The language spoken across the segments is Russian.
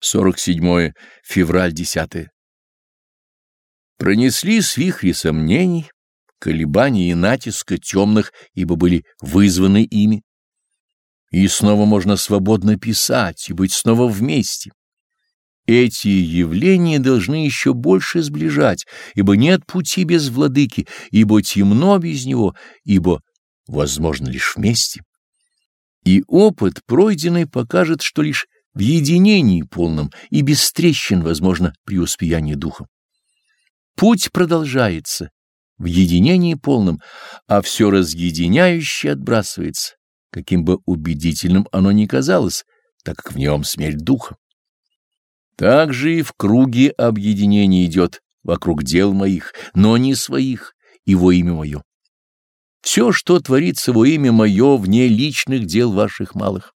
47 февраль 10. Пронеслись вихри сомнений, колебаний и натиска темных, ибо были вызваны ими. И снова можно свободно писать и быть снова вместе. Эти явления должны еще больше сближать, ибо нет пути без владыки, ибо темно без него, ибо возможно лишь вместе. И опыт пройденный покажет, что лишь в единении полном и без трещин возможно преуспеяние духа. Путь продолжается в единении полном, а все разъединяющее отбрасывается, каким бы убедительным оно ни казалось, так как в нем смерть духа. Так же и в круге объединения идет вокруг дел моих, но не своих, и во имя мое. Все, что творится во имя мое, вне личных дел ваших малых.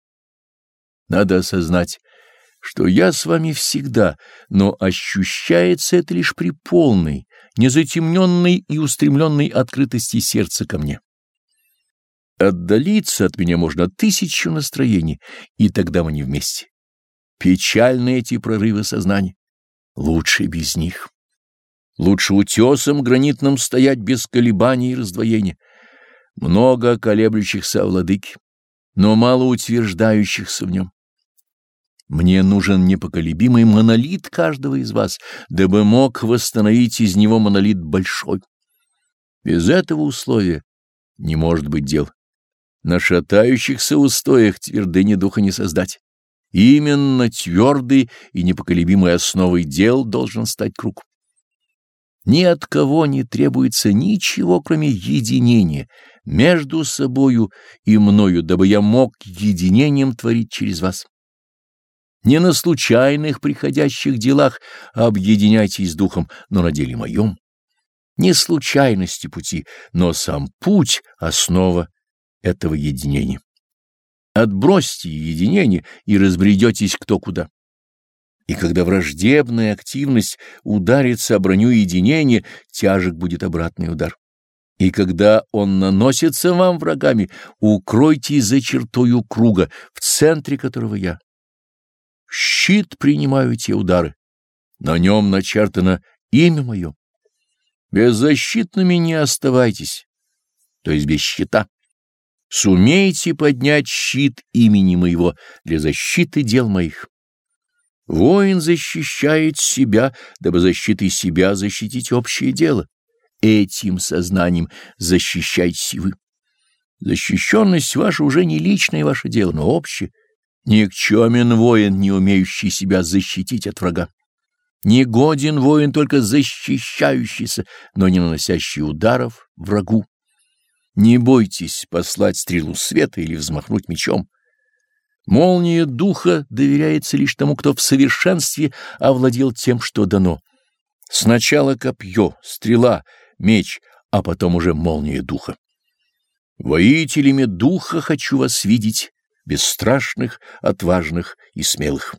Надо осознать, что я с вами всегда, но ощущается это лишь при полной, незатемненной и устремленной открытости сердца ко мне. Отдалиться от меня можно тысячу настроений, и тогда мы не вместе. Печальны эти прорывы сознания. Лучше без них. Лучше утесом гранитным стоять без колебаний и раздвоения. Много колеблющихся о но мало утверждающихся в нем. Мне нужен непоколебимый монолит каждого из вас, дабы мог восстановить из него монолит большой. Без этого условия не может быть дел. На шатающихся устоях твердыни духа не создать. Именно твердой и непоколебимой основой дел должен стать круг. Ни от кого не требуется ничего, кроме единения между собою и мною, дабы я мог единением творить через вас. Не на случайных приходящих делах объединяйтесь с духом, но на деле моем. Не случайности пути, но сам путь — основа этого единения. Отбросьте единение и разбредетесь кто куда. И когда враждебная активность ударится о броню единения, тяжек будет обратный удар. И когда он наносится вам врагами, укройтесь за чертою круга, в центре которого я щит принимаю те удары. На нем начертано имя мое. Беззащитными не оставайтесь, то есть без щита. Сумейте поднять щит имени моего для защиты дел моих. Воин защищает себя, дабы защитой себя защитить общее дело. Этим сознанием защищайте вы. Защищенность ваша уже не личное ваше дело, но общее. Никчемен воин, не умеющий себя защитить от врага. Негоден воин, только защищающийся, но не наносящий ударов врагу. Не бойтесь послать стрелу света или взмахнуть мечом. Молния духа доверяется лишь тому, кто в совершенстве овладел тем, что дано. Сначала копье, стрела, меч, а потом уже молния духа. Воителями духа хочу вас видеть, бесстрашных, отважных и смелых.